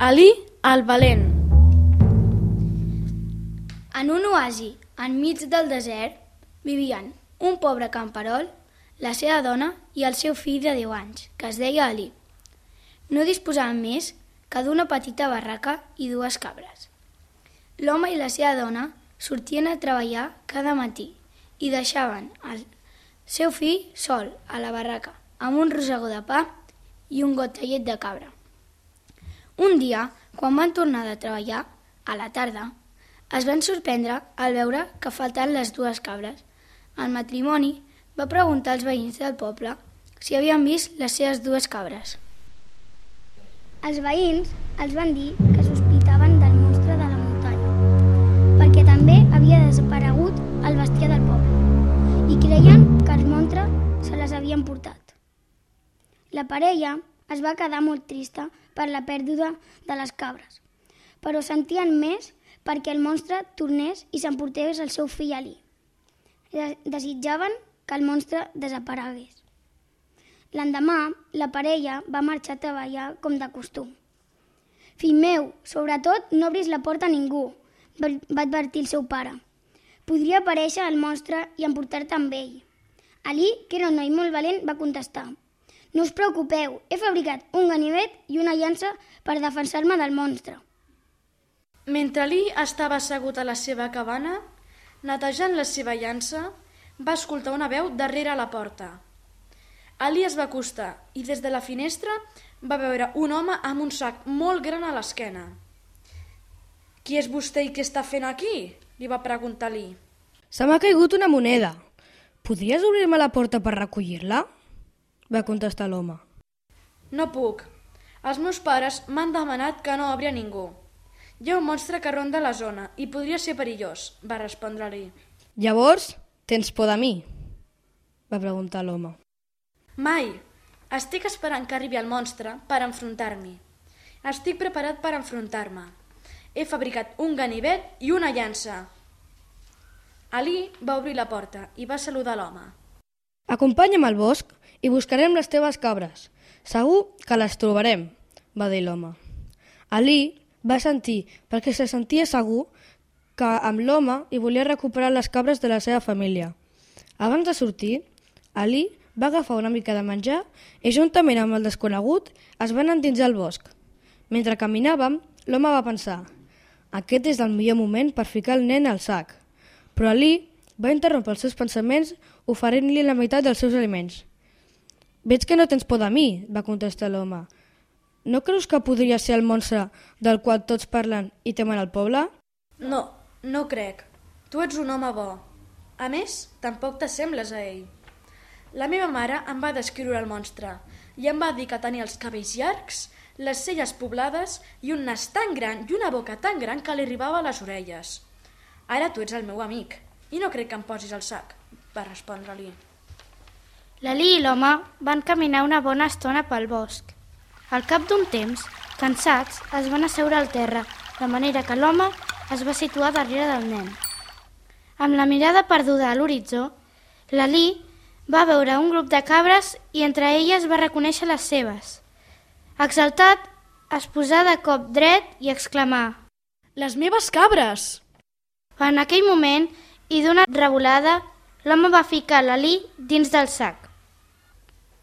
Ali el valent. En un oasi, enmig del desert, vivien un pobre camperol, la seva dona i el seu fill de 10 anys, que es deia Ali. No disposaven més que d'una petita barraca i dues cabres. L'home i la seva dona sortien a treballar cada matí i deixaven el seu fill sol a la barraca amb un rosegó de pa i un got de llet de cabra. Un dia, quan van tornar de treballar, a la tarda, es van sorprendre al veure que faltaven les dues cabres. El matrimoni va preguntar als veïns del poble si havien vist les seves dues cabres. Els veïns els van dir que sospitaven del monstre de la muntanya, perquè també havia desaparegut el bestiar del poble i creien que el monstre se les havien portat. La parella es va quedar molt trista per la pèrdua de les cabres, però sentien més perquè el monstre tornés i s'emportés el seu fill Ali. Desitjaven que el monstre desaparegués. L'endemà, la parella va marxar a treballar com de costum. Fill meu, sobretot no obris la porta a ningú, va advertir el seu pare. Podria aparèixer el monstre i emportar-te amb ell. Ali, que era un noi molt valent, va contestar. No us preocupeu, he fabricat un ganivet i una llança per defensar-me del monstre. Mentre Ali estava assegut a la seva cabana, netejant la seva llança, va escoltar una veu darrere la porta. Ali es va acostar i des de la finestra va veure un home amb un sac molt gran a l'esquena. Qui és vostè i què està fent aquí? li va preguntar Ali. Se m'ha caigut una moneda. Podries obrir-me la porta per recollir-la? Va contestar l'home. No puc. Els meus pares m'han demanat que no obri a ningú. Hi ha un monstre que ronda la zona i podria ser perillós, va respondre-li. Llavors, tens por de mi? va preguntar l'home. Mai. Estic esperant que arribi el monstre per enfrontar-m'hi. Estic preparat per enfrontar-me. He fabricat un ganivet i una llança. Ali va obrir la porta i va saludar l'home. Acompanya'm al bosc i buscarem les teves cabres. Segur que les trobarem, va dir l'home. Ali va sentir, perquè se sentia segur, que amb l'home hi volia recuperar les cabres de la seva família. Abans de sortir, Ali va agafar una mica de menjar i juntament amb el desconegut es van endinsar al bosc. Mentre caminàvem, l'home va pensar aquest és el millor moment per ficar el nen al sac. Però Ali va interrompre els seus pensaments oferint-li la meitat dels seus aliments. Veig que no tens por de mi, va contestar l'home. No creus que podria ser el monstre del qual tots parlen i temen al poble? No, no crec. Tu ets un home bo. A més, tampoc t'assembles a ell. La meva mare em va descriure el monstre i em va dir que tenia els cabells llargs, les celles poblades i un nas tan gran i una boca tan gran que li arribava a les orelles. Ara tu ets el meu amic i no crec que em posis al sac, va respondre-li. L'Ali i l'home van caminar una bona estona pel bosc. Al cap d'un temps, cansats, es van asseure al terra, de manera que l'home es va situar darrere del nen. Amb la mirada perduda a l'horitzó, l'Ali va veure un grup de cabres i entre elles va reconèixer les seves. Exaltat, es posà de cop dret i exclamà Les meves cabres! En aquell moment, i d'una revolada, l'home va ficar l'Ali dins del sac.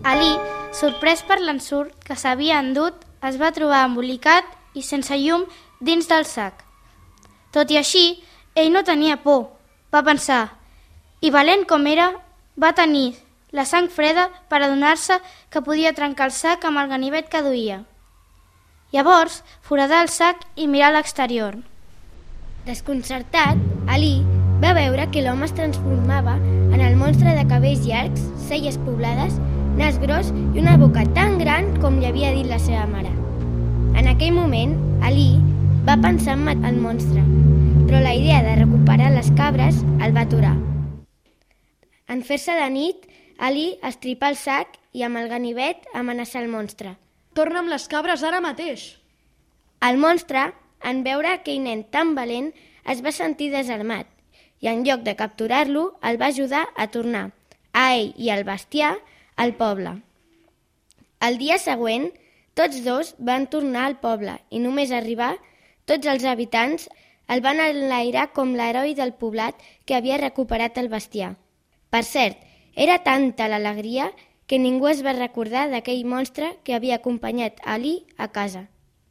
Ali, sorprès per l'ensurt que s'havia endut, es va trobar embolicat i sense llum dins del sac. Tot i així, ell no tenia por, va pensar, i valent com era, va tenir la sang freda per adonar-se que podia trencar el sac amb el ganivet que duia. Llavors, foradar el sac i mirar l'exterior. Desconcertat, Ali va veure que l'home es transformava en el monstre de cabells llargs, celles poblades, nas gros i una boca tan gran com li havia dit la seva mare. En aquell moment, Ali va pensar en matar el monstre, però la idea de recuperar les cabres el va aturar. En fer-se de nit, Ali estripà el sac i amb el ganivet amenaçar el monstre. Torna amb les cabres ara mateix. El monstre, en veure aquell nen tan valent, es va sentir desarmat i en lloc de capturar-lo, el va ajudar a tornar, a ell i al bestiar, al poble. El dia següent, Tots dos van tornar al poble i només arribar, tots els habitants el van enlairar com l'heroi del poblat que havia recuperat el bestiar. Per cert, era tanta l'alegria que ningú es va recordar d'aquell monstre que havia acompanyat Ali a casa.